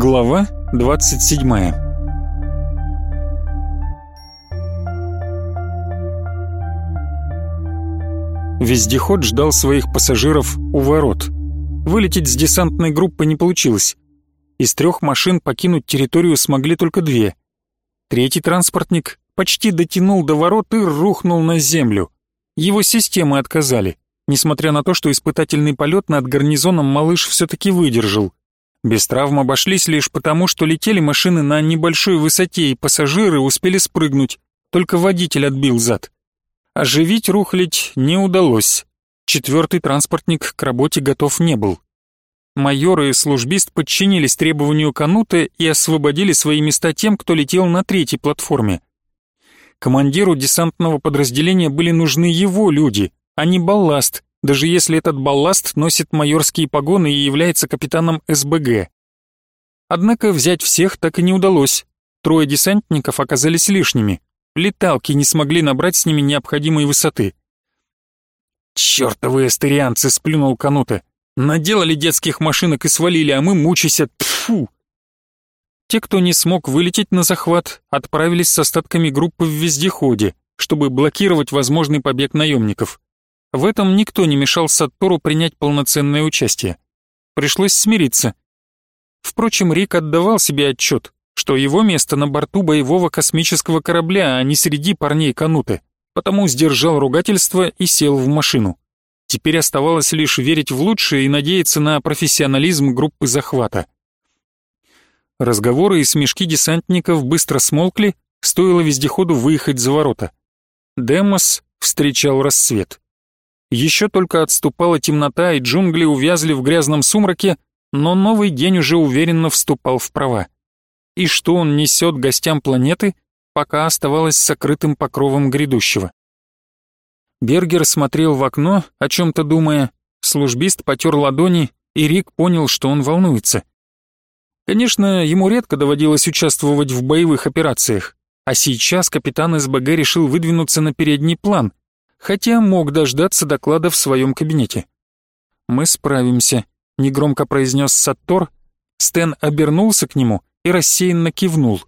Глава 27 Вездеход ждал своих пассажиров у ворот. Вылететь с десантной группы не получилось. Из трех машин покинуть территорию смогли только две. Третий транспортник почти дотянул до ворот и рухнул на землю. Его системы отказали, несмотря на то, что испытательный полет над гарнизоном малыш все-таки выдержал. Без травм обошлись лишь потому, что летели машины на небольшой высоте, и пассажиры успели спрыгнуть, только водитель отбил зад. Оживить рухлить не удалось. Четвертый транспортник к работе готов не был. Майор и службист подчинились требованию Кануты и освободили свои места тем, кто летел на третьей платформе. Командиру десантного подразделения были нужны его люди, а не балласт, даже если этот балласт носит майорские погоны и является капитаном СБГ. Однако взять всех так и не удалось. Трое десантников оказались лишними. Леталки не смогли набрать с ними необходимой высоты. «Чёртовы эстерианцы!» — сплюнул Канута. «Наделали детских машинок и свалили, а мы мучайся! Тфу!» Те, кто не смог вылететь на захват, отправились с остатками группы в вездеходе, чтобы блокировать возможный побег наемников. В этом никто не мешал Саттору принять полноценное участие. Пришлось смириться. Впрочем, Рик отдавал себе отчет, что его место на борту боевого космического корабля, а не среди парней Кануты, потому сдержал ругательство и сел в машину. Теперь оставалось лишь верить в лучшее и надеяться на профессионализм группы захвата. Разговоры и смешки десантников быстро смолкли, стоило вездеходу выехать за ворота. Демос встречал рассвет. Еще только отступала темнота, и джунгли увязли в грязном сумраке, но новый день уже уверенно вступал в права. И что он несет гостям планеты, пока оставалось сокрытым покровом грядущего. Бергер смотрел в окно, о чем-то думая, службист потер ладони, и Рик понял, что он волнуется. Конечно, ему редко доводилось участвовать в боевых операциях, а сейчас капитан СБГ решил выдвинуться на передний план, хотя мог дождаться доклада в своем кабинете. «Мы справимся», — негромко произнес Саттор. Стэн обернулся к нему и рассеянно кивнул.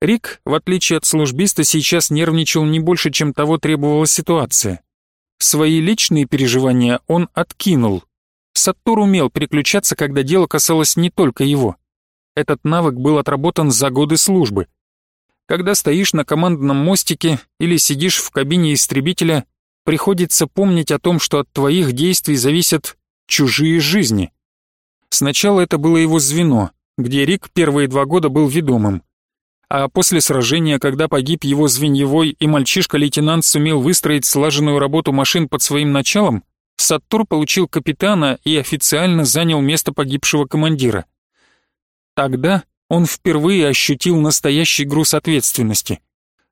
Рик, в отличие от службиста, сейчас нервничал не больше, чем того требовала ситуация. Свои личные переживания он откинул. Саттор умел переключаться, когда дело касалось не только его. Этот навык был отработан за годы службы — когда стоишь на командном мостике или сидишь в кабине истребителя, приходится помнить о том, что от твоих действий зависят чужие жизни. Сначала это было его звено, где Рик первые два года был ведомым. А после сражения, когда погиб его звеньевой и мальчишка-лейтенант сумел выстроить слаженную работу машин под своим началом, Саттур получил капитана и официально занял место погибшего командира. Тогда он впервые ощутил настоящий груз ответственности.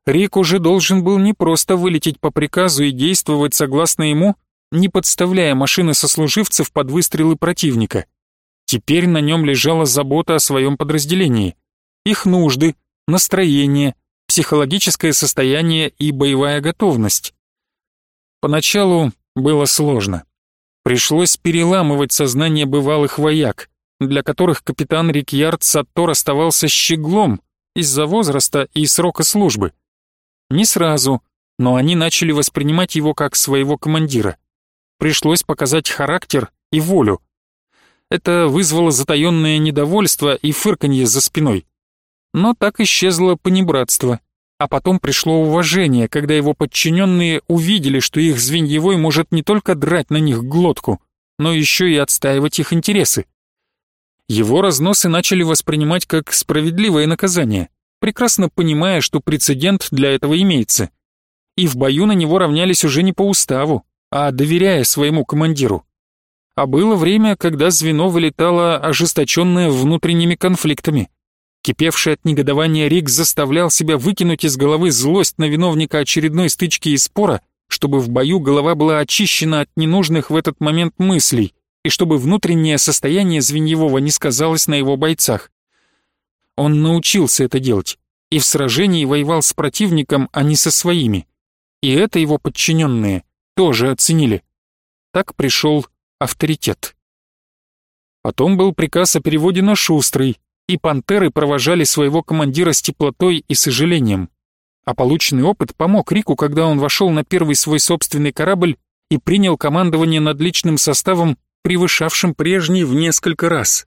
Рик уже должен был не просто вылететь по приказу и действовать согласно ему, не подставляя машины сослуживцев под выстрелы противника. Теперь на нем лежала забота о своем подразделении. Их нужды, настроение, психологическое состояние и боевая готовность. Поначалу было сложно. Пришлось переламывать сознание бывалых вояк, для которых капитан Рикьярд Саттор оставался щеглом из-за возраста и срока службы. Не сразу, но они начали воспринимать его как своего командира. Пришлось показать характер и волю. Это вызвало затаённое недовольство и фырканье за спиной. Но так исчезло понебратство, а потом пришло уважение, когда его подчиненные увидели, что их звеньевой может не только драть на них глотку, но еще и отстаивать их интересы. Его разносы начали воспринимать как справедливое наказание, прекрасно понимая, что прецедент для этого имеется. И в бою на него равнялись уже не по уставу, а доверяя своему командиру. А было время, когда звено вылетало ожесточенное внутренними конфликтами. Кипевший от негодования Рик заставлял себя выкинуть из головы злость на виновника очередной стычки и спора, чтобы в бою голова была очищена от ненужных в этот момент мыслей, и чтобы внутреннее состояние Звеньевого не сказалось на его бойцах. Он научился это делать и в сражении воевал с противником, а не со своими. И это его подчиненные тоже оценили. Так пришел авторитет. Потом был приказ о переводе на Шустрый, и пантеры провожали своего командира с теплотой и сожалением. А полученный опыт помог Рику, когда он вошел на первый свой собственный корабль и принял командование над личным составом, превышавшим прежний в несколько раз.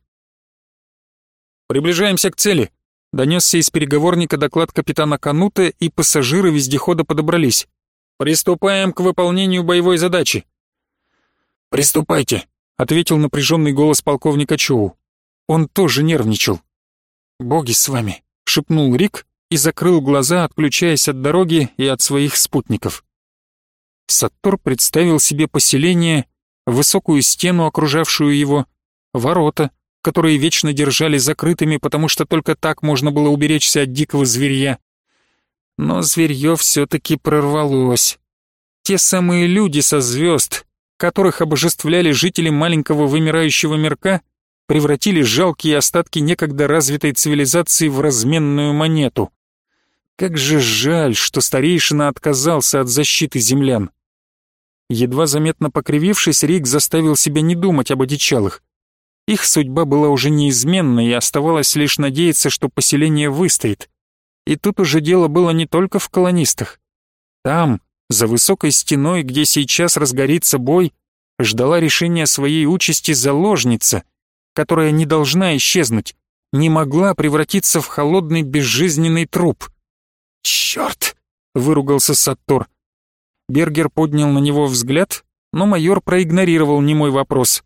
«Приближаемся к цели», — донесся из переговорника доклад капитана Канута, и пассажиры вездехода подобрались. «Приступаем к выполнению боевой задачи». «Приступайте», — ответил напряженный голос полковника Чоу. Он тоже нервничал. «Боги с вами», — шепнул Рик и закрыл глаза, отключаясь от дороги и от своих спутников. Саттор представил себе поселение, высокую стену, окружавшую его, ворота, которые вечно держали закрытыми, потому что только так можно было уберечься от дикого зверья. Но зверье все-таки прорвалось. Те самые люди со звезд, которых обожествляли жители маленького вымирающего мирка, превратили жалкие остатки некогда развитой цивилизации в разменную монету. Как же жаль, что старейшина отказался от защиты землян. Едва заметно покривившись, Рик заставил себя не думать об одичалых. Их судьба была уже неизменна, и оставалось лишь надеяться, что поселение выстоит. И тут уже дело было не только в колонистах. Там, за высокой стеной, где сейчас разгорится бой, ждала решения своей участи заложница, которая не должна исчезнуть, не могла превратиться в холодный безжизненный труп. «Черт!» — выругался Саттор. Бергер поднял на него взгляд, но майор проигнорировал немой вопрос.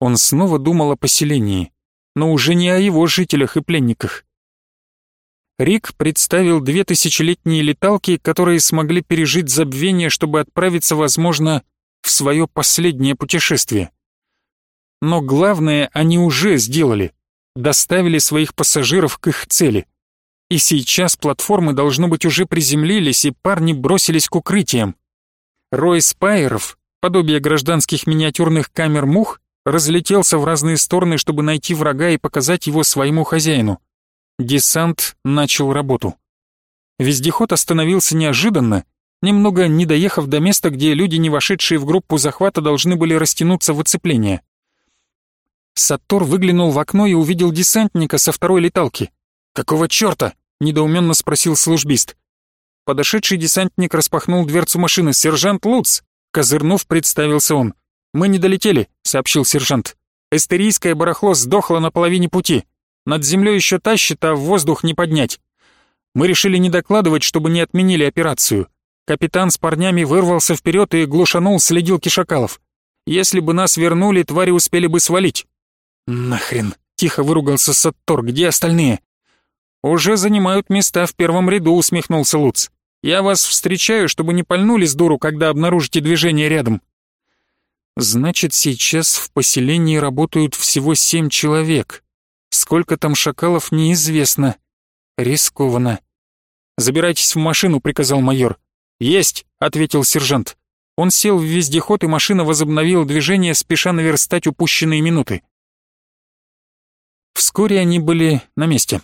Он снова думал о поселении, но уже не о его жителях и пленниках. Рик представил две тысячелетние леталки, которые смогли пережить забвение, чтобы отправиться, возможно, в свое последнее путешествие. Но главное они уже сделали, доставили своих пассажиров к их цели. И сейчас платформы, должно быть, уже приземлились, и парни бросились к укрытиям. Рой спайеров, подобие гражданских миниатюрных камер мух, разлетелся в разные стороны, чтобы найти врага и показать его своему хозяину. Десант начал работу. Вездеход остановился неожиданно, немного не доехав до места, где люди, не вошедшие в группу захвата, должны были растянуться в оцепление. Саттор выглянул в окно и увидел десантника со второй леталки. «Какого черта?» — недоуменно спросил службист. Подошедший десантник распахнул дверцу машины. «Сержант Луц!» Козырнув, представился он. «Мы не долетели», — сообщил сержант. «Эстерийское барахло сдохло на половине пути. Над землей еще тащит, а в воздух не поднять. Мы решили не докладывать, чтобы не отменили операцию. Капитан с парнями вырвался вперед и глушанул следилки шакалов. Если бы нас вернули, твари успели бы свалить». «Нахрен!» — тихо выругался Саттор. «Где остальные?» «Уже занимают места в первом ряду», — усмехнулся Луц. Я вас встречаю, чтобы не пальнули с дуру, когда обнаружите движение рядом». «Значит, сейчас в поселении работают всего семь человек. Сколько там шакалов, неизвестно. Рискованно». «Забирайтесь в машину», — приказал майор. «Есть», — ответил сержант. Он сел в вездеход, и машина возобновила движение, спеша наверстать упущенные минуты. Вскоре они были на месте.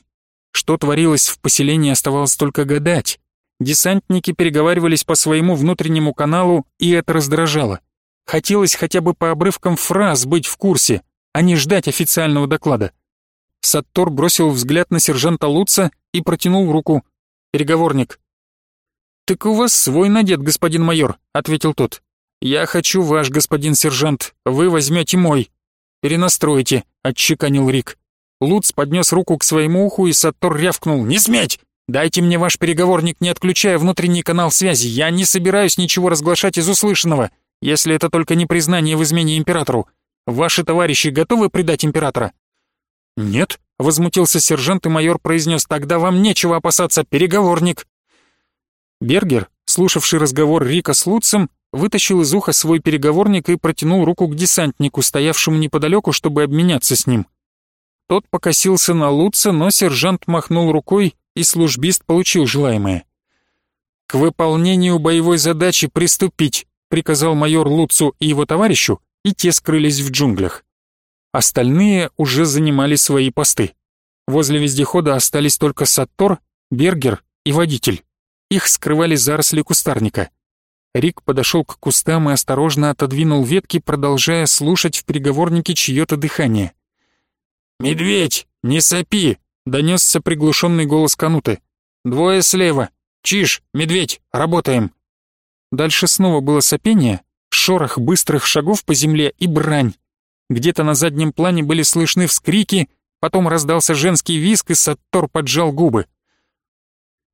Что творилось в поселении, оставалось только гадать. Десантники переговаривались по своему внутреннему каналу, и это раздражало. Хотелось хотя бы по обрывкам фраз быть в курсе, а не ждать официального доклада. Саттор бросил взгляд на сержанта Луца и протянул руку. «Переговорник». «Так у вас свой надет, господин майор», — ответил тот. «Я хочу ваш, господин сержант, вы возьмете мой». «Перенастройте», — отчеканил Рик. Луц поднес руку к своему уху, и Саттор рявкнул. «Не сметь! Дайте мне ваш переговорник, не отключая внутренний канал связи. Я не собираюсь ничего разглашать из услышанного, если это только не признание в измене императору. Ваши товарищи готовы предать императора?» «Нет», — возмутился сержант, и майор произнес, «тогда вам нечего опасаться, переговорник». Бергер, слушавший разговор Рика с Луцем, вытащил из уха свой переговорник и протянул руку к десантнику, стоявшему неподалеку, чтобы обменяться с ним. Тот покосился на Луца, но сержант махнул рукой, и службист получил желаемое. «К выполнению боевой задачи приступить», приказал майор Луцу и его товарищу, и те скрылись в джунглях. Остальные уже занимали свои посты. Возле вездехода остались только Саттор, Бергер и водитель. Их скрывали заросли кустарника. Рик подошел к кустам и осторожно отодвинул ветки, продолжая слушать в переговорнике чье-то дыхание. «Медведь, не сопи!» — донесся приглушенный голос Кануты. «Двое слева. Чиж, медведь, работаем!» Дальше снова было сопение, шорох быстрых шагов по земле и брань. Где-то на заднем плане были слышны вскрики, потом раздался женский виск, и Саттор поджал губы.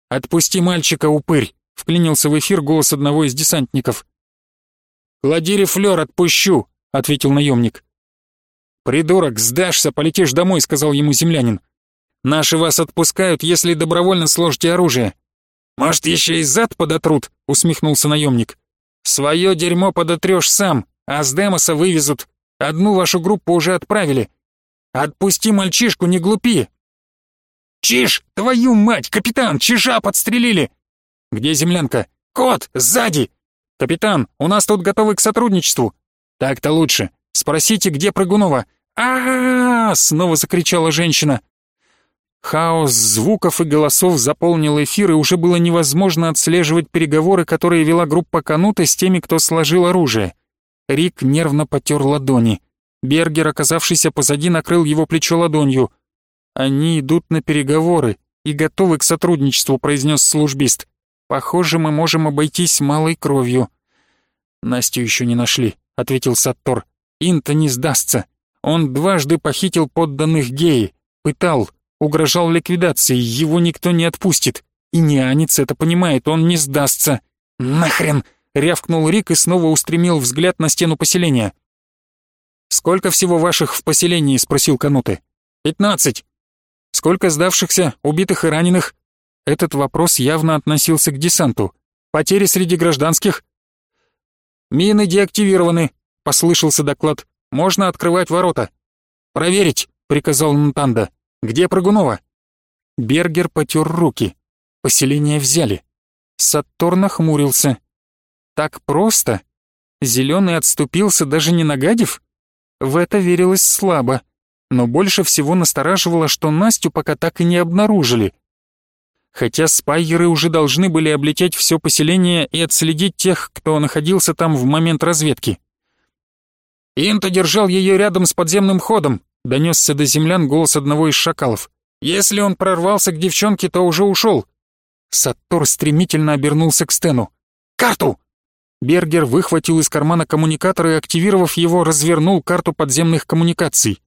«Отпусти мальчика, упырь!» — вклинился в эфир голос одного из десантников. «Клади рефлёр, отпущу!» — ответил наемник. «Придурок, сдашься, полетишь домой», — сказал ему землянин. «Наши вас отпускают, если добровольно сложите оружие». «Может, еще и зад подотрут?» — усмехнулся наемник. «Свое дерьмо подотрешь сам, а с Демоса вывезут. Одну вашу группу уже отправили. Отпусти мальчишку, не глупи!» «Чиж! Твою мать! Капитан! Чижа подстрелили!» «Где землянка?» «Кот! Сзади!» «Капитан, у нас тут готовы к сотрудничеству!» «Так-то лучше. Спросите, где Прыгунова?» а, -а, -а снова закричала женщина. Хаос звуков и голосов заполнил эфир, и уже было невозможно отслеживать переговоры, которые вела группа Канута с теми, кто сложил оружие. Рик нервно потер ладони. Бергер, оказавшийся позади, накрыл его плечо ладонью. «Они идут на переговоры и готовы к сотрудничеству», — произнес службист. «Похоже, мы можем обойтись малой кровью». «Настю еще не нашли», — ответил Саттор. «Инта не сдастся. Он дважды похитил подданных геи, пытал, угрожал ликвидацией, его никто не отпустит. И нянец это понимает, он не сдастся». «Нахрен!» рявкнул Рик и снова устремил взгляд на стену поселения. «Сколько всего ваших в поселении?» — спросил Кануты. «Пятнадцать». «Сколько сдавшихся, убитых и раненых?» Этот вопрос явно относился к десанту. «Потери среди гражданских?» «Мины деактивированы», — послышался доклад. «Можно открывать ворота». «Проверить», — приказал Нтанда. «Где Прыгунова?» Бергер потер руки. Поселение взяли. Саттор нахмурился. Так просто? Зеленый отступился, даже не нагадив? В это верилось слабо, но больше всего настораживало, что Настю пока так и не обнаружили. Хотя спайеры уже должны были облететь все поселение и отследить тех, кто находился там в момент разведки. «Инта держал ее рядом с подземным ходом», — донесся до землян голос одного из шакалов. «Если он прорвался к девчонке, то уже ушел». Саттор стремительно обернулся к Стену. «Карту!» Бергер выхватил из кармана коммуникатор и, активировав его, развернул карту подземных коммуникаций.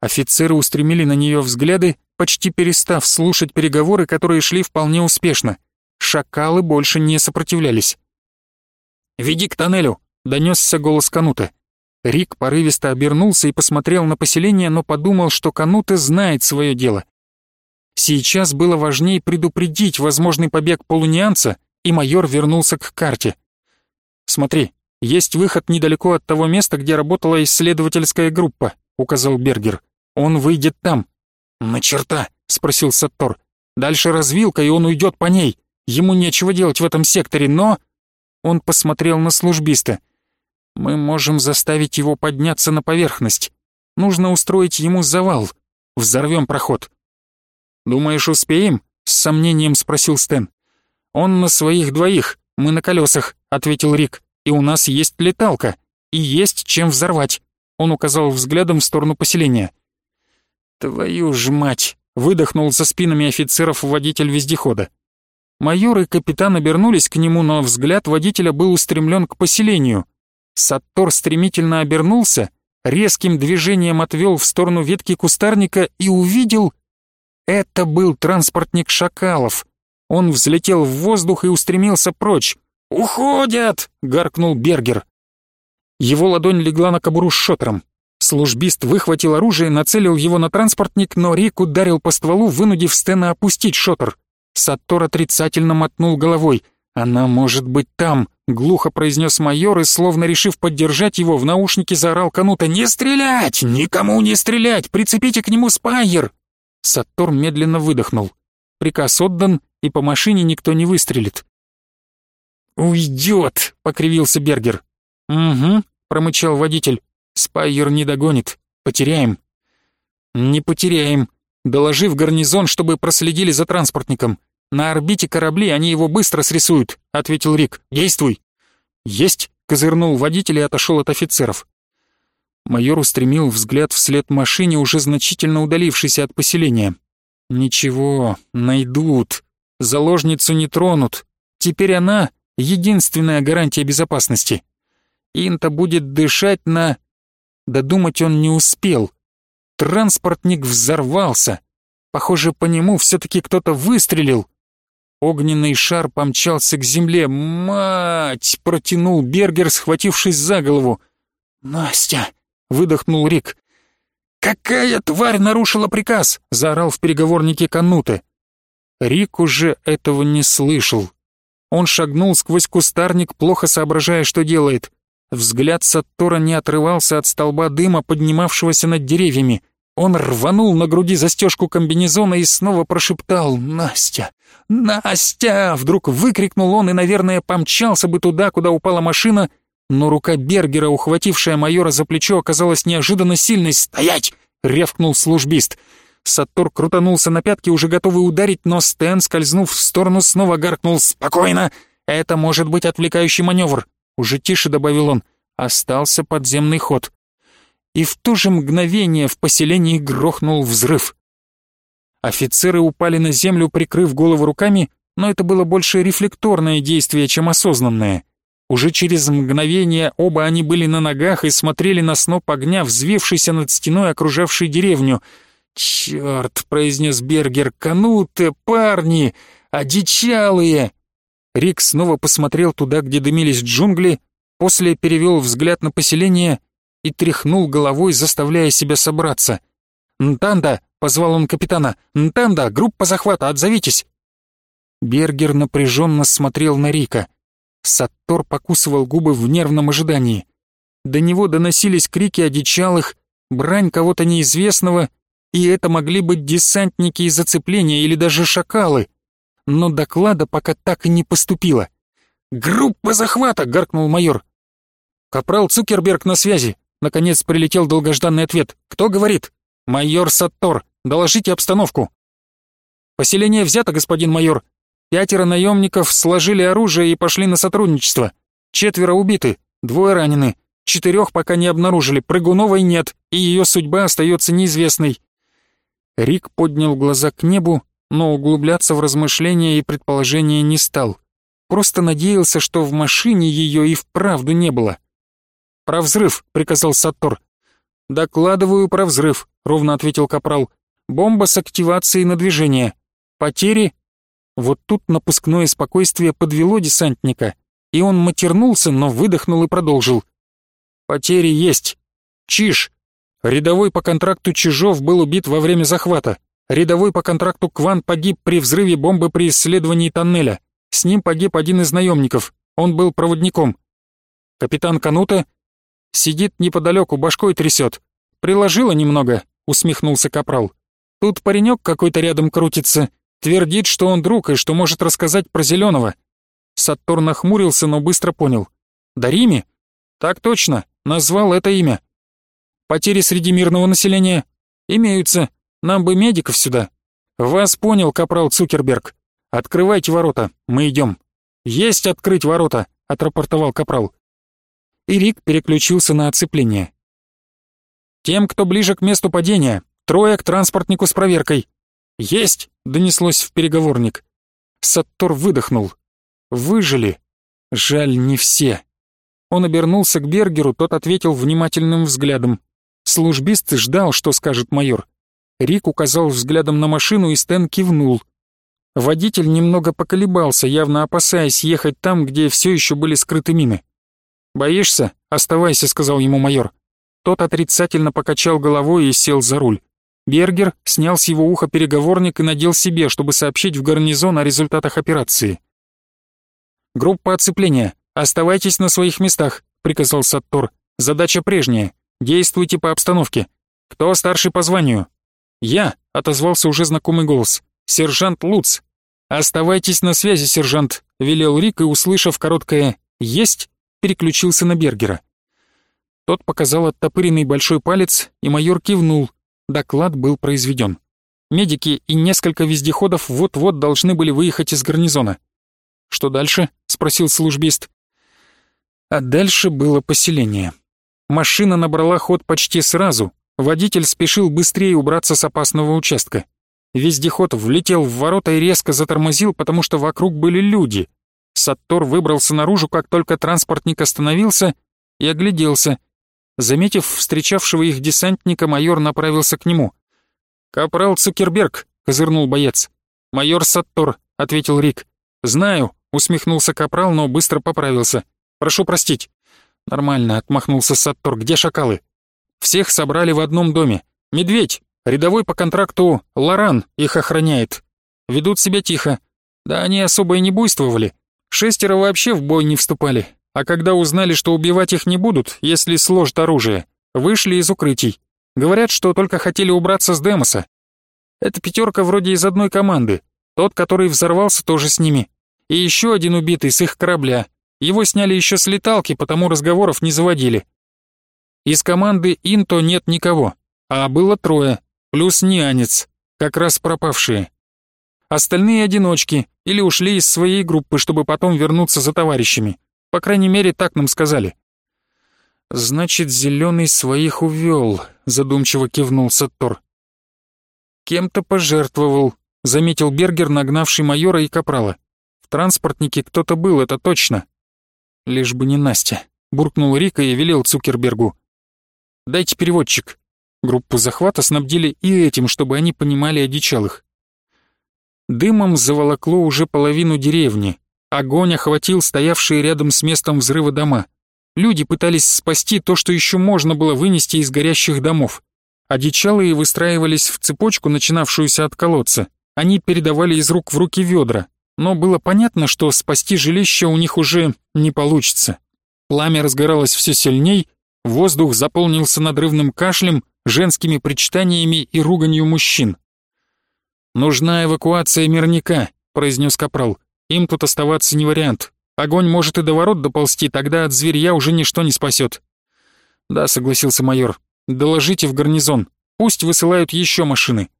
Офицеры устремили на нее взгляды, почти перестав слушать переговоры, которые шли вполне успешно. Шакалы больше не сопротивлялись. «Веди к тоннелю!» — донесся голос Канута. Рик порывисто обернулся и посмотрел на поселение, но подумал, что Канута знает свое дело. Сейчас было важнее предупредить возможный побег полунианца, и майор вернулся к карте. «Смотри, есть выход недалеко от того места, где работала исследовательская группа», — указал Бергер. «Он выйдет там». «На черта?» — спросил Саттор. «Дальше развилка, и он уйдет по ней. Ему нечего делать в этом секторе, но...» Он посмотрел на службиста. «Мы можем заставить его подняться на поверхность. Нужно устроить ему завал. Взорвем проход». «Думаешь, успеем?» — с сомнением спросил Стэн. «Он на своих двоих. «Мы на колесах», — ответил Рик. «И у нас есть леталка. И есть чем взорвать». Он указал взглядом в сторону поселения. «Твою ж мать!» — выдохнул за спинами офицеров водитель вездехода. Майор и капитан обернулись к нему, но взгляд водителя был устремлен к поселению. Саттор стремительно обернулся, резким движением отвел в сторону ветки кустарника и увидел... Это был транспортник шакалов — он взлетел в воздух и устремился прочь. «Уходят!» — гаркнул Бергер. Его ладонь легла на кобуру с шотером. Службист выхватил оружие, нацелил его на транспортник, но Рик ударил по стволу, вынудив Стена опустить шотер. Саттор отрицательно мотнул головой. «Она может быть там», — глухо произнес майор и, словно решив поддержать его, в наушнике заорал Канута «Не стрелять! Никому не стрелять! Прицепите к нему спайер!» Саттор медленно выдохнул. Приказ отдан, и по машине никто не выстрелит. «Уйдет!» — покривился Бергер. «Угу», — промычал водитель. «Спайер не догонит. Потеряем». «Не потеряем. Доложи в гарнизон, чтобы проследили за транспортником. На орбите корабли они его быстро срисуют», — ответил Рик. «Действуй». «Есть!» — козырнул водитель и отошел от офицеров. Майор устремил взгляд вслед машине, уже значительно удалившейся от поселения. «Ничего, найдут. Заложницу не тронут. Теперь она — единственная гарантия безопасности. Инта будет дышать на...» Додумать он не успел. Транспортник взорвался. Похоже, по нему все-таки кто-то выстрелил. Огненный шар помчался к земле. «Мать!» — протянул Бергер, схватившись за голову. «Настя!» — выдохнул Рик. «Какая тварь нарушила приказ?» — заорал в переговорнике Кануте. Рик уже этого не слышал. Он шагнул сквозь кустарник, плохо соображая, что делает. Взгляд Саттора не отрывался от столба дыма, поднимавшегося над деревьями. Он рванул на груди застежку комбинезона и снова прошептал «Настя! Настя!» Вдруг выкрикнул он и, наверное, помчался бы туда, куда упала машина, но рука Бергера, ухватившая майора за плечо, оказалась неожиданно сильной. «Стоять!» — рявкнул службист. Саттор крутанулся на пятки, уже готовый ударить, но Стэн, скользнув в сторону, снова гаркнул «Спокойно! Это может быть отвлекающий маневр!» Уже тише добавил он. Остался подземный ход и в то же мгновение в поселении грохнул взрыв. Офицеры упали на землю, прикрыв голову руками, но это было больше рефлекторное действие, чем осознанное. Уже через мгновение оба они были на ногах и смотрели на сноп огня, взвившийся над стеной, окружавшей деревню. «Черт!» — произнес Бергер. «Кануты, парни! Одичалые!» Рик снова посмотрел туда, где дымились джунгли, после перевел взгляд на поселение и тряхнул головой, заставляя себя собраться. «Нтанда!» — позвал он капитана. «Нтанда! Группа захвата! Отзовитесь!» Бергер напряженно смотрел на Рика. Саттор покусывал губы в нервном ожидании. До него доносились крики одичалых, брань кого-то неизвестного, и это могли быть десантники из зацепления или даже шакалы. Но доклада пока так и не поступило. «Группа захвата!» — гаркнул майор. «Капрал Цукерберг на связи. Наконец прилетел долгожданный ответ. «Кто говорит?» «Майор Саттор. Доложите обстановку». «Поселение взято, господин майор. Пятеро наемников сложили оружие и пошли на сотрудничество. Четверо убиты, двое ранены. Четырех пока не обнаружили, Прыгуновой нет, и ее судьба остается неизвестной». Рик поднял глаза к небу, но углубляться в размышления и предположения не стал. Просто надеялся, что в машине ее и вправду не было. «Про взрыв», — приказал Саттор. «Докладываю про взрыв», — ровно ответил Капрал. «Бомба с активацией на движение. Потери?» Вот тут напускное спокойствие подвело десантника, и он матернулся, но выдохнул и продолжил. «Потери есть. Чиж. Рядовой по контракту Чижов был убит во время захвата. Рядовой по контракту Кван погиб при взрыве бомбы при исследовании тоннеля. С ним погиб один из наемников. Он был проводником. Капитан Канута Сидит неподалеку, башкой трясет. Приложила немного, усмехнулся Капрал. Тут паренек какой-то рядом крутится, твердит, что он друг и что может рассказать про зеленого. Саттор нахмурился, но быстро понял. Дарими? Так точно, назвал это имя. Потери среди мирного населения имеются. Нам бы медиков сюда. Вас понял, капрал Цукерберг. Открывайте ворота, мы идем. Есть открыть ворота, отрапортовал капрал и Рик переключился на оцепление. «Тем, кто ближе к месту падения, трое к транспортнику с проверкой». «Есть!» — донеслось в переговорник. Саттор выдохнул. «Выжили. Жаль, не все». Он обернулся к Бергеру, тот ответил внимательным взглядом. Службист ждал, что скажет майор. Рик указал взглядом на машину, и Стэн кивнул. Водитель немного поколебался, явно опасаясь ехать там, где все еще были скрыты мины. «Боишься? Оставайся», — сказал ему майор. Тот отрицательно покачал головой и сел за руль. Бергер снял с его уха переговорник и надел себе, чтобы сообщить в гарнизон о результатах операции. «Группа оцепления, оставайтесь на своих местах», — приказал Саттор. «Задача прежняя. Действуйте по обстановке. Кто старший по званию?» «Я», — отозвался уже знакомый голос. «Сержант Луц». «Оставайтесь на связи, сержант», — велел Рик и, услышав короткое «Есть», переключился на Бергера. Тот показал оттопыренный большой палец, и майор кивнул. Доклад был произведен. Медики и несколько вездеходов вот-вот должны были выехать из гарнизона. «Что дальше?» — спросил службист. А дальше было поселение. Машина набрала ход почти сразу. Водитель спешил быстрее убраться с опасного участка. Вездеход влетел в ворота и резко затормозил, потому что вокруг были люди. Саттор выбрался наружу, как только транспортник остановился, и огляделся. Заметив встречавшего их десантника, майор направился к нему. «Капрал Цукерберг», — козырнул боец. «Майор Саттор», — ответил Рик. «Знаю», — усмехнулся Капрал, но быстро поправился. Прошу простить». «Нормально», — отмахнулся Саттор. «Где шакалы?» «Всех собрали в одном доме. Медведь, рядовой по контракту Лоран, их охраняет. Ведут себя тихо. Да они особо и не буйствовали. Шестеро вообще в бой не вступали. А когда узнали, что убивать их не будут, если сложат оружие, вышли из укрытий. Говорят, что только хотели убраться с Демоса. Эта пятерка вроде из одной команды. Тот, который взорвался, тоже с ними. И еще один убитый с их корабля. Его сняли еще с леталки, потому разговоров не заводили. Из команды Инто нет никого, а было трое, плюс нянец, как раз пропавшие. Остальные одиночки или ушли из своей группы, чтобы потом вернуться за товарищами. По крайней мере, так нам сказали. «Значит, зеленый своих увел», — задумчиво кивнул Саттор. «Кем-то пожертвовал», — заметил Бергер, нагнавший майора и капрала. «В транспортнике кто-то был, это точно. Лишь бы не Настя. Буркнул Рика и велел Цукербергу. «Дайте переводчик». Группу захвата снабдили и этим, чтобы они понимали одичалых. Дымом заволокло уже половину деревни. Огонь охватил стоявшие рядом с местом взрыва дома. Люди пытались спасти то, что еще можно было вынести из горящих домов. Одичалые выстраивались в цепочку, начинавшуюся от колодца. Они передавали из рук в руки ведра, но было понятно, что спасти жилище у них уже не получится. Пламя разгоралось все сильней, воздух заполнился надрывным кашлем, женскими причитаниями и руганью мужчин. «Нужна эвакуация мирника», — произнес Капрал. «Им тут оставаться не вариант. Огонь может и до ворот доползти, тогда от зверья уже ничто не спасет». «Да», — согласился майор. «Доложите в гарнизон. Пусть высылают еще машины.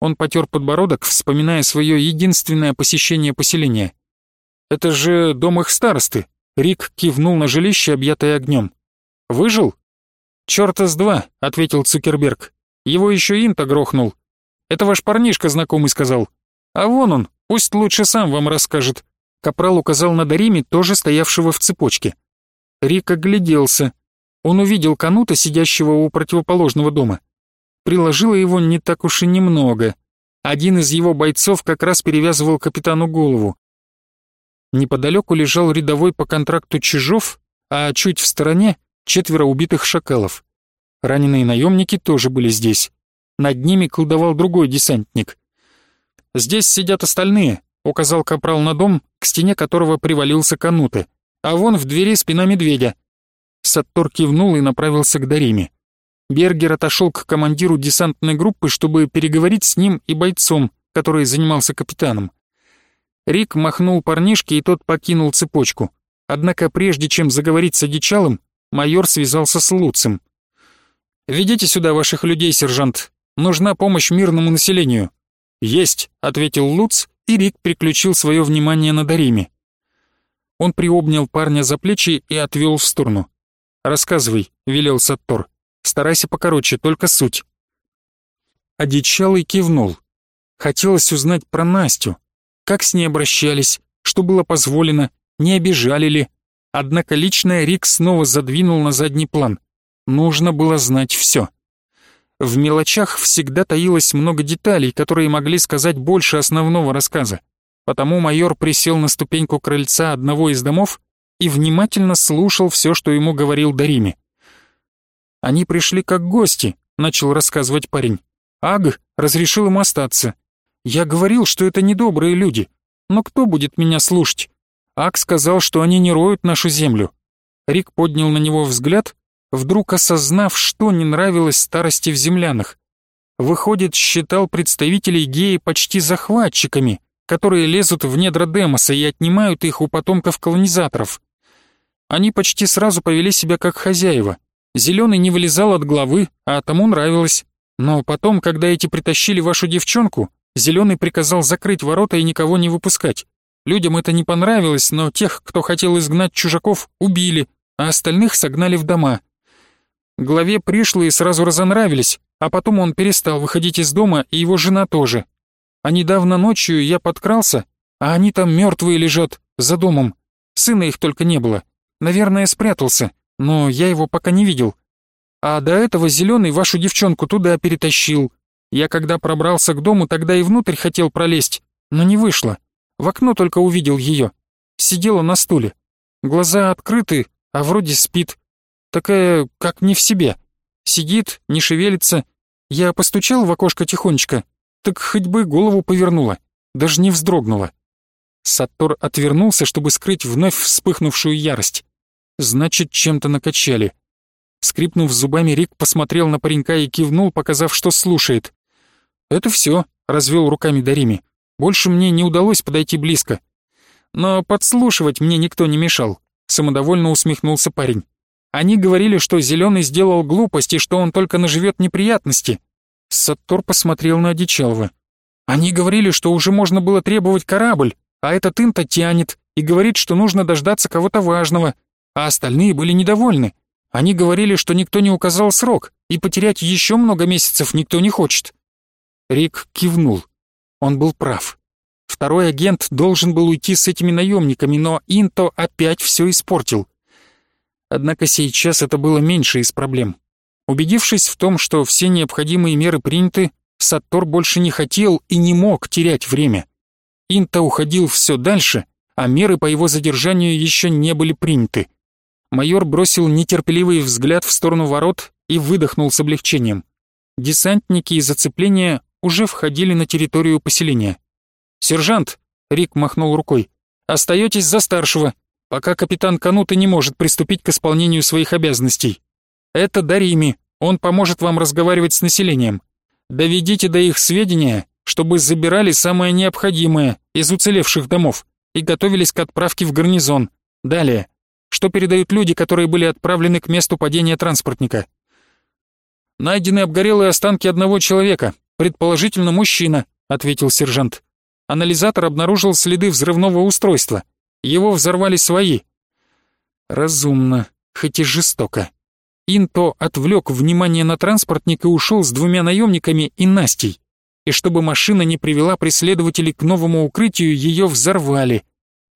Он потер подбородок, вспоминая свое единственное посещение поселения. «Это же дом их старосты!» Рик кивнул на жилище, объятое огнем. «Выжил?» «Чёрта с два», — ответил Цукерберг. «Его еще Инта грохнул. Это ваш парнишка знакомый сказал. А вон он, пусть лучше сам вам расскажет». Капрал указал на Дариме, тоже стоявшего в цепочке. Рик огляделся. Он увидел канута, сидящего у противоположного дома приложила его не так уж и немного. Один из его бойцов как раз перевязывал капитану голову. Неподалеку лежал рядовой по контракту Чижов, а чуть в стороне четверо убитых шакалов. Раненые наемники тоже были здесь. Над ними колдовал другой десантник. «Здесь сидят остальные», — указал капрал на дом, к стене которого привалился кануты. «А вон в двери спина медведя». Саттор кивнул и направился к Дариме. Бергер отошел к командиру десантной группы, чтобы переговорить с ним и бойцом, который занимался капитаном. Рик махнул парнишке, и тот покинул цепочку. Однако прежде чем заговорить с одичалом, майор связался с Луцем. «Ведите сюда ваших людей, сержант. Нужна помощь мирному населению». «Есть», — ответил Луц, и Рик переключил свое внимание на Дариме. Он приобнял парня за плечи и отвел в сторону. «Рассказывай», — велел Саттор. Старайся покороче, только суть». Одичалый кивнул. Хотелось узнать про Настю. Как с ней обращались, что было позволено, не обижали ли. Однако личное Рик снова задвинул на задний план. Нужно было знать все. В мелочах всегда таилось много деталей, которые могли сказать больше основного рассказа. Потому майор присел на ступеньку крыльца одного из домов и внимательно слушал все, что ему говорил Дариме. Они пришли как гости», — начал рассказывать парень. «Аг разрешил им остаться. Я говорил, что это недобрые люди. Но кто будет меня слушать? Аг сказал, что они не роют нашу землю». Рик поднял на него взгляд, вдруг осознав, что не нравилось старости в землянах. Выходит, считал представителей геи почти захватчиками, которые лезут в недра Демоса и отнимают их у потомков колонизаторов. Они почти сразу повели себя как хозяева — Зеленый не вылезал от главы, а тому нравилось. Но потом, когда эти притащили вашу девчонку, Зеленый приказал закрыть ворота и никого не выпускать. Людям это не понравилось, но тех, кто хотел изгнать чужаков, убили, а остальных согнали в дома. Главе пришлые сразу разонравились, а потом он перестал выходить из дома, и его жена тоже. А недавно ночью я подкрался, а они там мертвые лежат, за домом. Сына их только не было. Наверное, спрятался, но я его пока не видел. А до этого Зеленый вашу девчонку туда перетащил. Я когда пробрался к дому, тогда и внутрь хотел пролезть, но не вышло. В окно только увидел ее. Сидела на стуле. Глаза открыты, а вроде спит. Такая, как не в себе. Сидит, не шевелится. Я постучал в окошко тихонечко, так хоть бы голову повернула, даже не вздрогнула. Саттор отвернулся, чтобы скрыть вновь вспыхнувшую ярость. Значит, чем-то накачали. Скрипнув зубами, Рик посмотрел на паренька и кивнул, показав, что слушает. «Это все», — развел руками Дарими. «Больше мне не удалось подойти близко. Но подслушивать мне никто не мешал», — самодовольно усмехнулся парень. «Они говорили, что Зеленый сделал глупость и что он только наживет неприятности». Саттор посмотрел на Одичалова. «Они говорили, что уже можно было требовать корабль, а этот инта тянет и говорит, что нужно дождаться кого-то важного, а остальные были недовольны. Они говорили, что никто не указал срок, и потерять еще много месяцев никто не хочет. Рик кивнул. Он был прав. Второй агент должен был уйти с этими наемниками, но Инто опять все испортил. Однако сейчас это было меньше из проблем. Убедившись в том, что все необходимые меры приняты, Саттор больше не хотел и не мог терять время. Инта уходил все дальше, а меры по его задержанию еще не были приняты. Майор бросил нетерпеливый взгляд в сторону ворот и выдохнул с облегчением. Десантники из зацепления уже входили на территорию поселения. «Сержант!» — Рик махнул рукой. «Остаетесь за старшего, пока капитан Канута не может приступить к исполнению своих обязанностей. Это Дарими, он поможет вам разговаривать с населением. Доведите до их сведения, чтобы забирали самое необходимое из уцелевших домов и готовились к отправке в гарнизон. Далее. Что передают люди, которые были отправлены к месту падения транспортника? Найдены обгорелые останки одного человека, предположительно мужчина, ответил сержант. Анализатор обнаружил следы взрывного устройства. Его взорвали свои. Разумно, хоть и жестоко. Инто отвлек внимание на транспортник и ушел с двумя наемниками и Настей и чтобы машина не привела преследователей к новому укрытию, ее взорвали.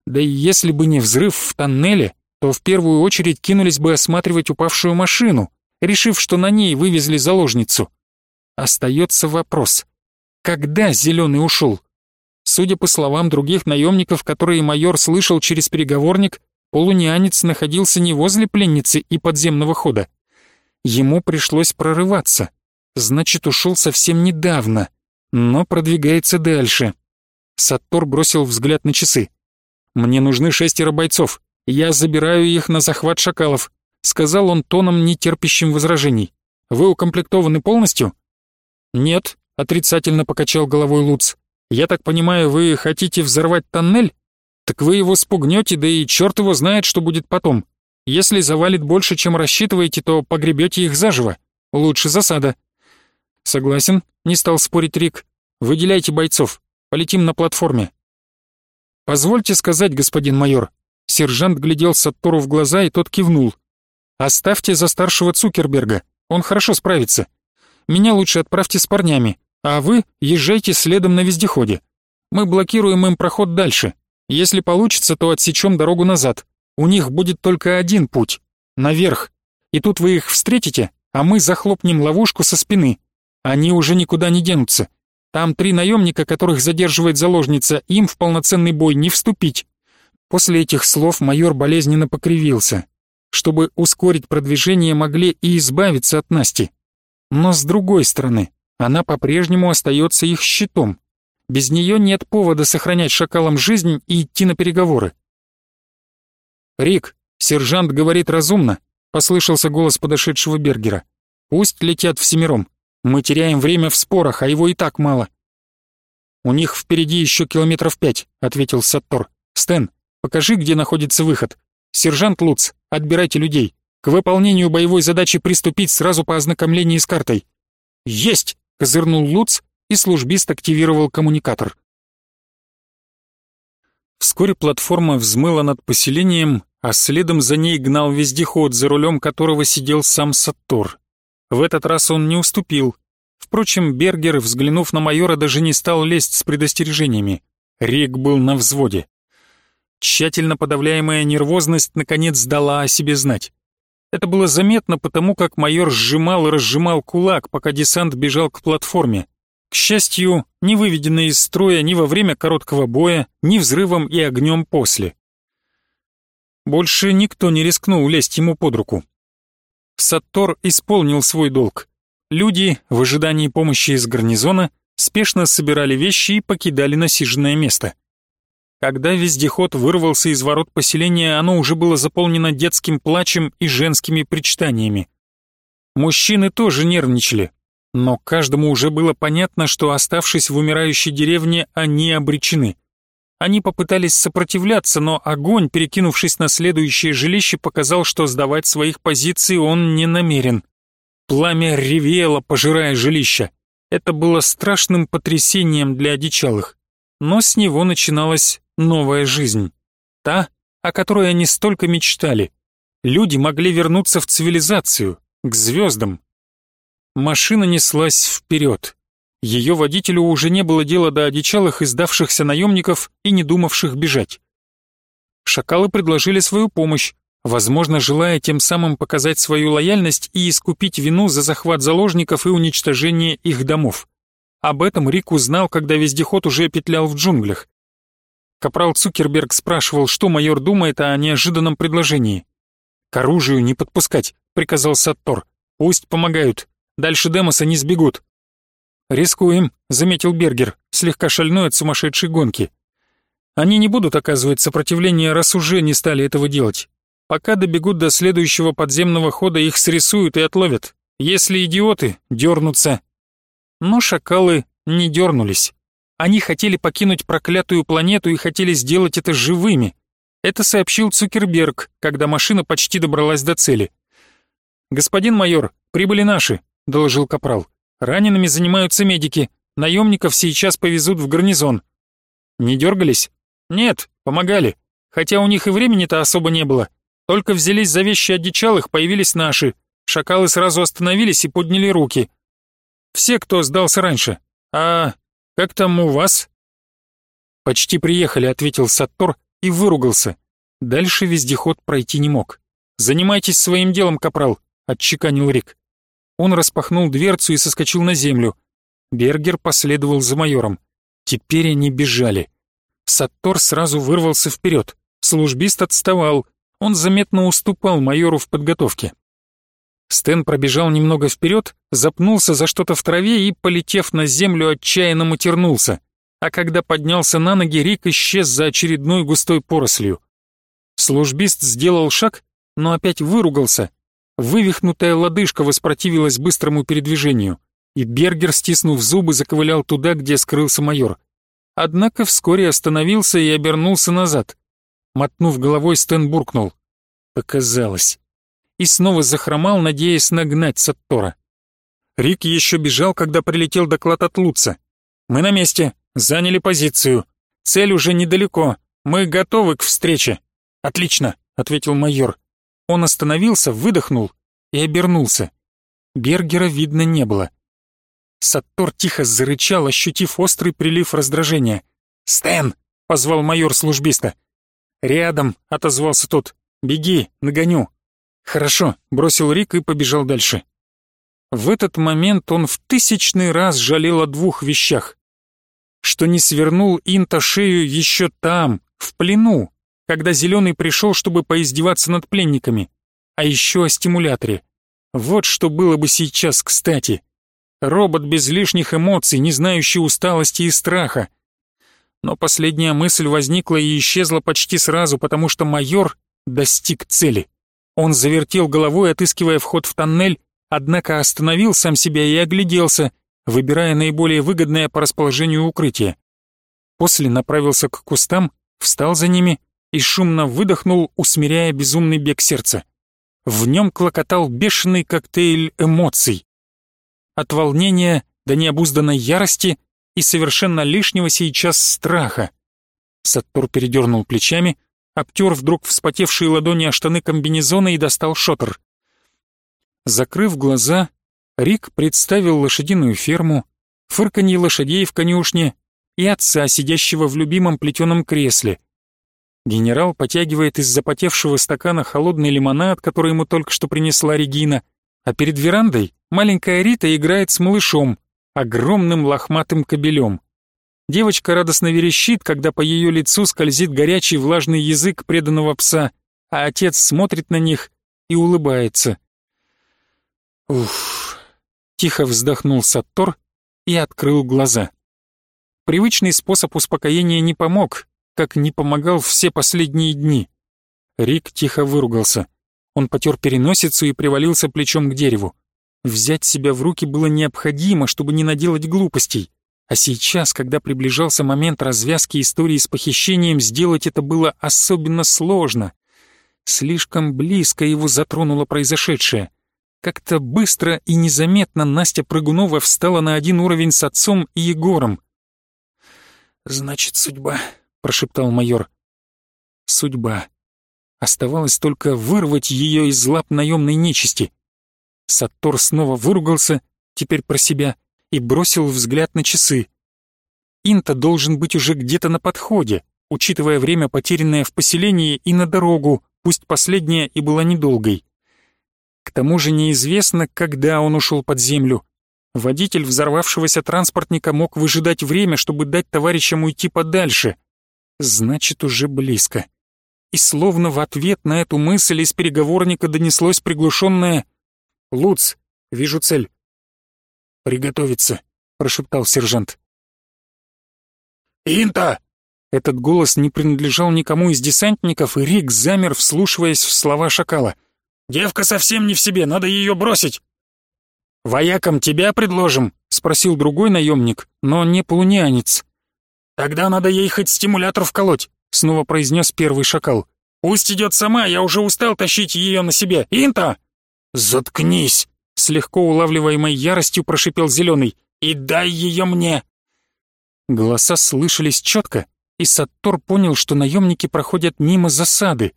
Да и если бы не взрыв в тоннеле, то в первую очередь кинулись бы осматривать упавшую машину, решив, что на ней вывезли заложницу. Остается вопрос, когда Зеленый ушел? Судя по словам других наемников, которые майор слышал через переговорник, полунянец находился не возле пленницы и подземного хода. Ему пришлось прорываться. Значит, ушел совсем недавно но продвигается дальше. Саттор бросил взгляд на часы. «Мне нужны шестеро бойцов. Я забираю их на захват шакалов», сказал он тоном, не терпящим возражений. «Вы укомплектованы полностью?» «Нет», — отрицательно покачал головой Луц. «Я так понимаю, вы хотите взорвать тоннель? Так вы его спугнете, да и черт его знает, что будет потом. Если завалит больше, чем рассчитываете, то погребете их заживо. Лучше засада». «Согласен», — не стал спорить Рик. «Выделяйте бойцов. Полетим на платформе». «Позвольте сказать, господин майор». Сержант глядел Саттору в глаза, и тот кивнул. «Оставьте за старшего Цукерберга. Он хорошо справится. Меня лучше отправьте с парнями, а вы езжайте следом на вездеходе. Мы блокируем им проход дальше. Если получится, то отсечем дорогу назад. У них будет только один путь — наверх. И тут вы их встретите, а мы захлопнем ловушку со спины. Они уже никуда не денутся. Там три наемника, которых задерживает заложница, им в полноценный бой не вступить. После этих слов майор болезненно покривился. Чтобы ускорить продвижение, могли и избавиться от Насти. Но с другой стороны, она по-прежнему остается их щитом. Без нее нет повода сохранять шакалам жизнь и идти на переговоры. «Рик, сержант говорит разумно», — послышался голос подошедшего Бергера. «Пусть летят всемиром. Мы теряем время в спорах, а его и так мало. У них впереди еще километров пять, ответил Саттор. Стэн, покажи, где находится выход. Сержант Луц, отбирайте людей. К выполнению боевой задачи приступить сразу по ознакомлении с картой. Есть! Козырнул Луц, и службист активировал коммуникатор. Вскоре платформа взмыла над поселением, а следом за ней гнал вездеход, за рулем которого сидел сам Саттор. В этот раз он не уступил. Впрочем, Бергер, взглянув на майора, даже не стал лезть с предостережениями. Рик был на взводе. Тщательно подавляемая нервозность наконец дала о себе знать. Это было заметно потому, как майор сжимал и разжимал кулак, пока десант бежал к платформе. К счастью, не выведенный из строя ни во время короткого боя, ни взрывом и огнем после. Больше никто не рискнул лезть ему под руку. Саттор исполнил свой долг. Люди, в ожидании помощи из гарнизона, спешно собирали вещи и покидали насиженное место. Когда вездеход вырвался из ворот поселения, оно уже было заполнено детским плачем и женскими причитаниями. Мужчины тоже нервничали, но каждому уже было понятно, что, оставшись в умирающей деревне, они обречены. Они попытались сопротивляться, но огонь, перекинувшись на следующее жилище, показал, что сдавать своих позиций он не намерен. Пламя ревело, пожирая жилище. Это было страшным потрясением для одичалых. Но с него начиналась новая жизнь. Та, о которой они столько мечтали. Люди могли вернуться в цивилизацию, к звездам, Машина неслась вперед. Ее водителю уже не было дела до одичалых и наемников и не думавших бежать. Шакалы предложили свою помощь, возможно, желая тем самым показать свою лояльность и искупить вину за захват заложников и уничтожение их домов. Об этом Рик узнал, когда вездеход уже петлял в джунглях. Капрал Цукерберг спрашивал, что майор думает о неожиданном предложении. «К оружию не подпускать», — приказал Саттор. «Пусть помогают, Дальше Демоса не сбегут». «Рискуем», — заметил Бергер, слегка шальной от сумасшедшей гонки. «Они не будут оказывать сопротивление, раз уже не стали этого делать. Пока добегут до следующего подземного хода, их срисуют и отловят. Если идиоты, дернутся». Но шакалы не дернулись. Они хотели покинуть проклятую планету и хотели сделать это живыми. Это сообщил Цукерберг, когда машина почти добралась до цели. «Господин майор, прибыли наши. — доложил Капрал. «Ранеными занимаются медики. Наемников сейчас повезут в гарнизон». «Не дергались?» «Нет, помогали. Хотя у них и времени-то особо не было. Только взялись за вещи одичалых, появились наши. Шакалы сразу остановились и подняли руки. Все, кто сдался раньше. А как там у вас?» «Почти приехали», — ответил Саттор и выругался. Дальше вездеход пройти не мог. «Занимайтесь своим делом, капрал», — отчеканил Рик. Он распахнул дверцу и соскочил на землю. Бергер последовал за майором. Теперь они бежали. Саттор сразу вырвался вперед. Службист отставал. Он заметно уступал майору в подготовке. Стэн пробежал немного вперед, запнулся за что-то в траве и, полетев на землю, отчаянно матернулся. А когда поднялся на ноги, Рик исчез за очередной густой порослью. Службист сделал шаг, но опять выругался, Вывихнутая лодыжка воспротивилась быстрому передвижению, и Бергер, стиснув зубы, заковылял туда, где скрылся майор. Однако вскоре остановился и обернулся назад. Мотнув головой, Стэн буркнул. Показалось. И снова захромал, надеясь нагнать Саттора. Рик еще бежал, когда прилетел доклад от Луца. «Мы на месте, заняли позицию. Цель уже недалеко, мы готовы к встрече». «Отлично», — ответил майор. Он остановился, выдохнул и обернулся. Бергера видно не было. Саттор тихо зарычал, ощутив острый прилив раздражения. «Стэн!» — позвал майор службиста. «Рядом!» — отозвался тот. «Беги, нагоню!» «Хорошо», — бросил Рик и побежал дальше. В этот момент он в тысячный раз жалел о двух вещах. Что не свернул Инта шею еще там, в плену, когда Зеленый пришел, чтобы поиздеваться над пленниками. А еще о стимуляторе. Вот что было бы сейчас кстати. Робот без лишних эмоций, не знающий усталости и страха. Но последняя мысль возникла и исчезла почти сразу, потому что майор достиг цели. Он завертел головой, отыскивая вход в тоннель, однако остановил сам себя и огляделся, выбирая наиболее выгодное по расположению укрытие. После направился к кустам, встал за ними и шумно выдохнул, усмиряя безумный бег сердца. В нем клокотал бешеный коктейль эмоций. От волнения до необузданной ярости и совершенно лишнего сейчас страха. Саттор передернул плечами, обтер вдруг вспотевшие ладони о штаны комбинезона и достал шотер. Закрыв глаза, Рик представил лошадиную ферму, фырканье лошадей в конюшне и отца, сидящего в любимом плетеном кресле. Генерал потягивает из запотевшего стакана холодный лимонад, который ему только что принесла Регина, а перед верандой маленькая Рита играет с малышом, огромным лохматым кобелем. Девочка радостно верещит, когда по ее лицу скользит горячий влажный язык преданного пса, а отец смотрит на них и улыбается. Уф, тихо вздохнул Саттор и открыл глаза. Привычный способ успокоения не помог, как не помогал все последние дни. Рик тихо выругался. Он потер переносицу и привалился плечом к дереву. Взять себя в руки было необходимо, чтобы не наделать глупостей. А сейчас, когда приближался момент развязки истории с похищением, сделать это было особенно сложно. Слишком близко его затронуло произошедшее. Как-то быстро и незаметно Настя Прыгунова встала на один уровень с отцом и Егором. «Значит, судьба», — прошептал майор. «Судьба». Оставалось только вырвать ее из лап наемной нечисти. Саттор снова выругался, теперь про себя, и бросил взгляд на часы. Инта должен быть уже где-то на подходе, учитывая время, потерянное в поселении, и на дорогу, пусть последняя и была недолгой. К тому же неизвестно, когда он ушел под землю. Водитель взорвавшегося транспортника мог выжидать время, чтобы дать товарищам уйти подальше. Значит, уже близко. И словно в ответ на эту мысль из переговорника донеслось приглушенное «Луц, вижу цель». «Приготовиться», — прошептал сержант. «Инта!» Этот голос не принадлежал никому из десантников, и Рик замер, вслушиваясь в слова шакала. Девка совсем не в себе, надо ее бросить!» «Воякам тебя предложим?» — спросил другой наемник, но не полунянец. «Тогда надо ей хоть стимулятор вколоть», — снова произнес первый шакал. «Пусть идет сама, я уже устал тащить ее на себе. Инта!» «Заткнись!» — с легко улавливаемой яростью прошипел Зеленый. «И дай ее мне!» Голоса слышались четко, и Саттор понял, что наемники проходят мимо засады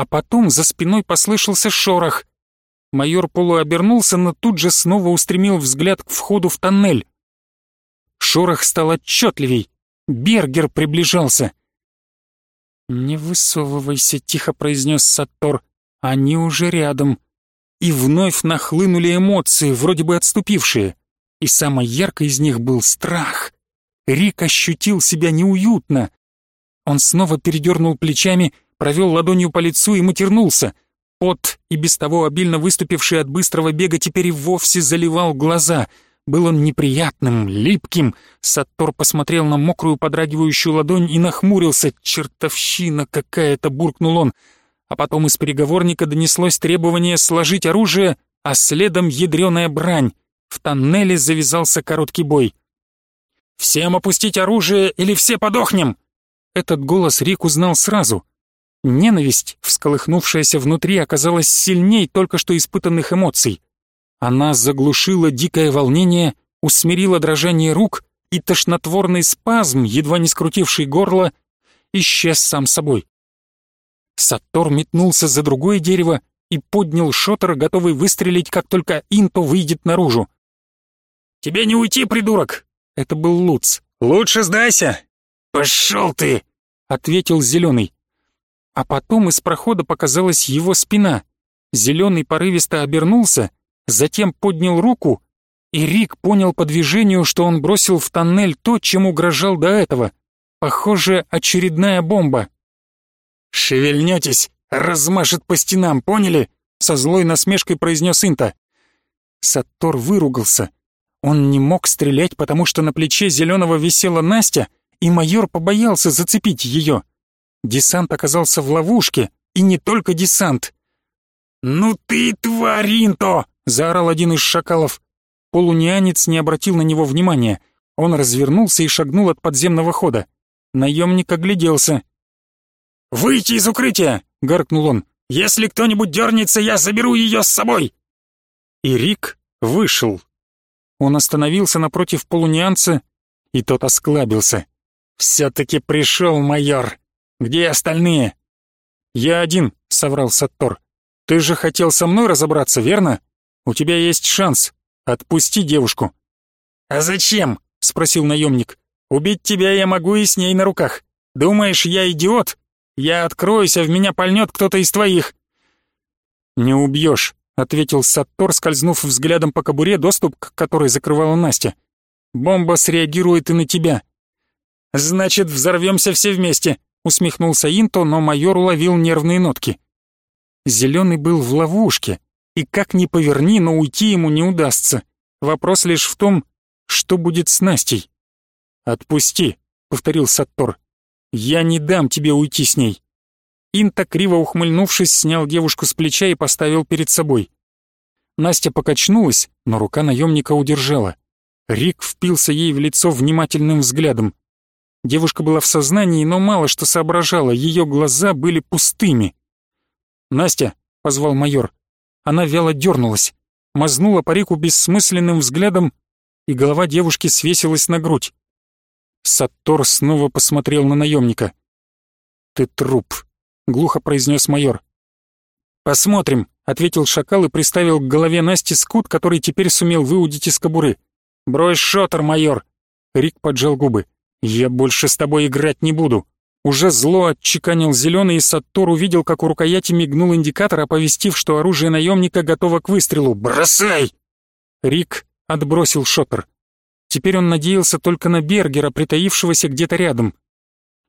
а потом за спиной послышался шорох. Майор полуобернулся, но тут же снова устремил взгляд к входу в тоннель. Шорох стал отчетливей. Бергер приближался. «Не высовывайся», — тихо произнес Саттор. «Они уже рядом». И вновь нахлынули эмоции, вроде бы отступившие. И самой яркой из них был страх. Рик ощутил себя неуютно. Он снова передернул плечами, провел ладонью по лицу и матернулся. Пот, и без того обильно выступивший от быстрого бега, теперь и вовсе заливал глаза. Был он неприятным, липким. Саттор посмотрел на мокрую подрагивающую ладонь и нахмурился. «Чертовщина какая-то!» — буркнул он. А потом из переговорника донеслось требование сложить оружие, а следом ядреная брань. В тоннеле завязался короткий бой. «Всем опустить оружие, или все подохнем!» Этот голос Рик узнал сразу. Ненависть, всколыхнувшаяся внутри, оказалась сильней только что испытанных эмоций. Она заглушила дикое волнение, усмирила дрожание рук, и тошнотворный спазм, едва не скрутивший горло, исчез сам собой. Саттор метнулся за другое дерево и поднял шотер, готовый выстрелить, как только Инто выйдет наружу. «Тебе не уйти, придурок!» Это был Луц. «Лучше сдайся!» «Пошел ты!» — ответил Зеленый а потом из прохода показалась его спина. Зеленый порывисто обернулся, затем поднял руку, и Рик понял по движению, что он бросил в тоннель то, чем угрожал до этого. Похоже, очередная бомба. «Шевельнетесь, размашет по стенам, поняли?» Со злой насмешкой произнес Инта. Саттор выругался. Он не мог стрелять, потому что на плече Зеленого висела Настя, и майор побоялся зацепить ее. Десант оказался в ловушке, и не только десант. «Ну ты тваринто!» — заорал один из шакалов. Полунянец не обратил на него внимания. Он развернулся и шагнул от подземного хода. Наемник огляделся. «Выйти из укрытия!» — гаркнул он. «Если кто-нибудь дернется, я заберу ее с собой!» И Рик вышел. Он остановился напротив полунянца, и тот осклабился. «Все-таки пришел майор!» Где остальные?» «Я один», — соврал Саттор. «Ты же хотел со мной разобраться, верно? У тебя есть шанс. Отпусти девушку». «А зачем?» — спросил наемник. «Убить тебя я могу и с ней на руках. Думаешь, я идиот? Я откроюсь, а в меня пальнет кто-то из твоих». «Не убьешь», — ответил Саттор, скользнув взглядом по кобуре, доступ к которой закрывала Настя. «Бомба среагирует и на тебя». «Значит, взорвемся все вместе», — усмехнулся Инто, но майор уловил нервные нотки. Зеленый был в ловушке, и как ни поверни, но уйти ему не удастся. Вопрос лишь в том, что будет с Настей. «Отпусти», — повторил Саттор. «Я не дам тебе уйти с ней». Инта, криво ухмыльнувшись, снял девушку с плеча и поставил перед собой. Настя покачнулась, но рука наемника удержала. Рик впился ей в лицо внимательным взглядом. Девушка была в сознании, но мало что соображала, ее глаза были пустыми. «Настя!» — позвал майор. Она вяло дернулась, мазнула по Рику бессмысленным взглядом, и голова девушки свесилась на грудь. Саттор снова посмотрел на наемника. «Ты труп», — глухо произнес майор. «Посмотрим», — ответил шакал и приставил к голове Насти скут, который теперь сумел выудить из кобуры. «Брось шотер, майор!» Рик поджал губы. «Я больше с тобой играть не буду». Уже зло отчеканил зеленый, и Саттор увидел, как у рукояти мигнул индикатор, оповестив, что оружие наемника готово к выстрелу. «Бросай!» Рик отбросил шотер. Теперь он надеялся только на Бергера, притаившегося где-то рядом.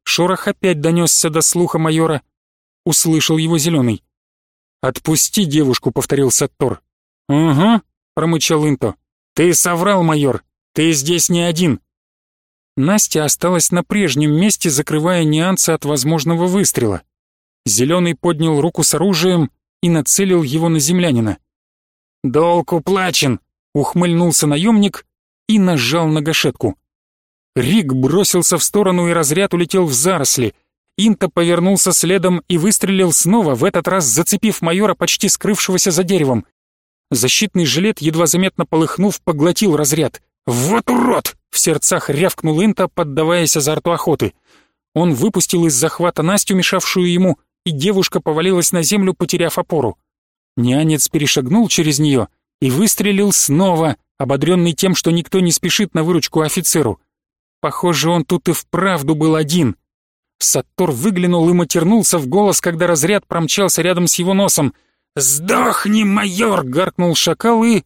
Шорох опять донесся до слуха майора. Услышал его зеленый. «Отпусти девушку», — повторил Саттор. «Угу», — промычал Инто. «Ты соврал, майор. Ты здесь не один». Настя осталась на прежнем месте, закрывая нюансы от возможного выстрела. Зеленый поднял руку с оружием и нацелил его на землянина. «Долг уплачен!» — ухмыльнулся наемник и нажал на гашетку. Рик бросился в сторону, и разряд улетел в заросли. Инта повернулся следом и выстрелил снова, в этот раз зацепив майора, почти скрывшегося за деревом. Защитный жилет, едва заметно полыхнув, поглотил разряд. «Вот урод!» — в сердцах рявкнул Инта, поддаваясь азарту охоты. Он выпустил из захвата Настю, мешавшую ему, и девушка повалилась на землю, потеряв опору. Нянец перешагнул через нее и выстрелил снова, ободренный тем, что никто не спешит на выручку офицеру. Похоже, он тут и вправду был один. Саттор выглянул и матернулся в голос, когда разряд промчался рядом с его носом. «Сдохни, майор!» — гаркнул шакал и...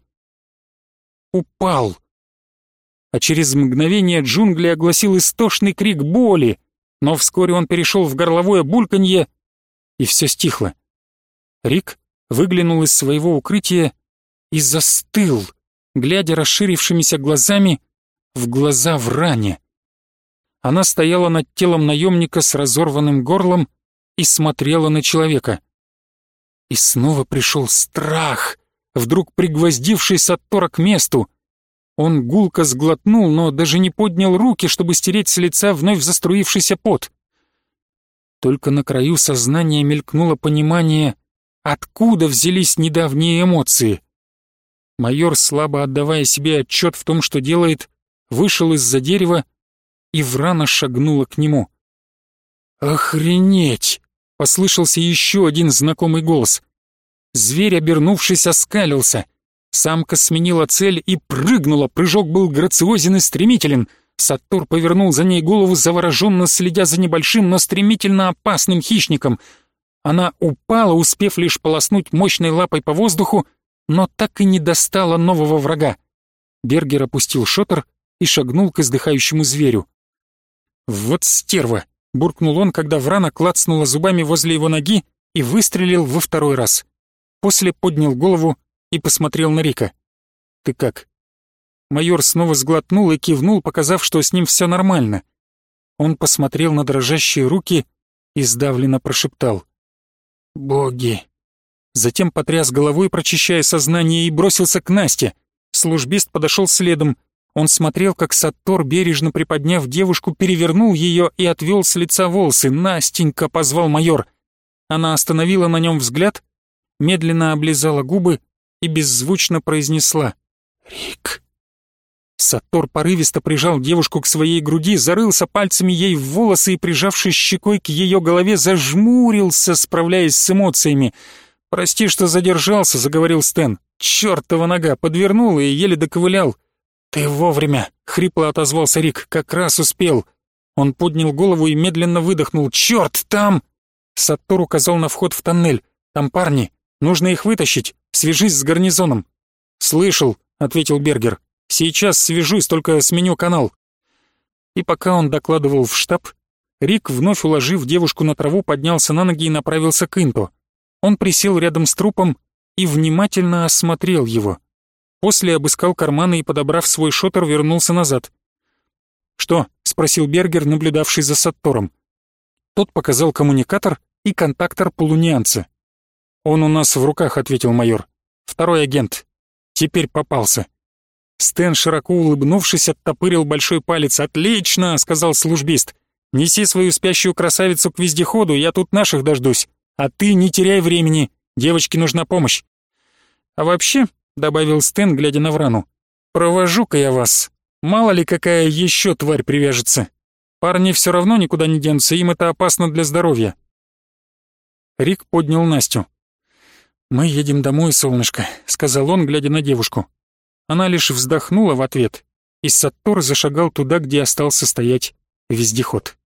упал. А через мгновение джунгли огласил истошный крик боли, но вскоре он перешел в горловое бульканье, и все стихло. Рик выглянул из своего укрытия и застыл, глядя расширившимися глазами в глаза в ране. Она стояла над телом наемника с разорванным горлом и смотрела на человека. И снова пришел страх, вдруг пригвоздивший Саттора к месту. Он гулко сглотнул, но даже не поднял руки, чтобы стереть с лица вновь заструившийся пот. Только на краю сознания мелькнуло понимание, откуда взялись недавние эмоции. Майор, слабо отдавая себе отчет в том, что делает, вышел из-за дерева, и Врана шагнула к нему. «Охренеть!» — послышался еще один знакомый голос. Зверь, обернувшись, оскалился. Самка сменила цель и прыгнула, прыжок был грациозен и стремителен. Сатур повернул за ней голову, завороженно следя за небольшим, но стремительно опасным хищником. Она упала, успев лишь полоснуть мощной лапой по воздуху, но так и не достала нового врага. Бергер опустил шотер и шагнул к издыхающему зверю. «Вот стерва!» — буркнул он, когда Врана клацнула зубами возле его ноги и выстрелил во второй раз. После поднял голову и посмотрел на Рика. «Ты как?» Майор снова сглотнул и кивнул, показав, что с ним все нормально. Он посмотрел на дрожащие руки и сдавленно прошептал. «Боги!» Затем потряс головой, прочищая сознание, и бросился к Насте. Службист подошел следом. Он смотрел, как Саттор, бережно приподняв девушку, перевернул ее и отвел с лица волосы. «Настенька!» — позвал майор. Она остановила на нем взгляд, медленно облизала губы и беззвучно произнесла «Рик». Сатор порывисто прижал девушку к своей груди, зарылся пальцами ей в волосы и, прижавшись щекой к ее голове, зажмурился, справляясь с эмоциями. «Прости, что задержался», — заговорил Стэн. «Чёртова нога! Подвернула и еле доковылял». «Ты вовремя!» — хрипло отозвался Рик. «Как раз успел». Он поднял голову и медленно выдохнул. «Чёрт, там!» Саттор указал на вход в тоннель. «Там парни. Нужно их вытащить. Свяжись с гарнизоном». «Слышал», — ответил Бергер. «Сейчас свяжусь, только сменю канал». И пока он докладывал в штаб, Рик, вновь уложив девушку на траву, поднялся на ноги и направился к Инту. Он присел рядом с трупом и внимательно осмотрел его. После обыскал карманы и, подобрав свой шотер, вернулся назад. «Что?» — спросил Бергер, наблюдавший за Саттором. Тот показал коммуникатор и контактор полунианца. «Он у нас в руках», — ответил майор. «Второй агент. Теперь попался». Стэн, широко улыбнувшись, оттопырил большой палец. «Отлично!» — сказал службист. «Неси свою спящую красавицу к вездеходу, я тут наших дождусь. А ты не теряй времени, девочке нужна помощь». «А вообще, — добавил Стэн, глядя на Врану. «Провожу-ка я вас. Мало ли какая еще тварь привяжется. Парни все равно никуда не денутся, им это опасно для здоровья». Рик поднял Настю. «Мы едем домой, солнышко», — сказал он, глядя на девушку. Она лишь вздохнула в ответ, и Саттор зашагал туда, где остался стоять вездеход.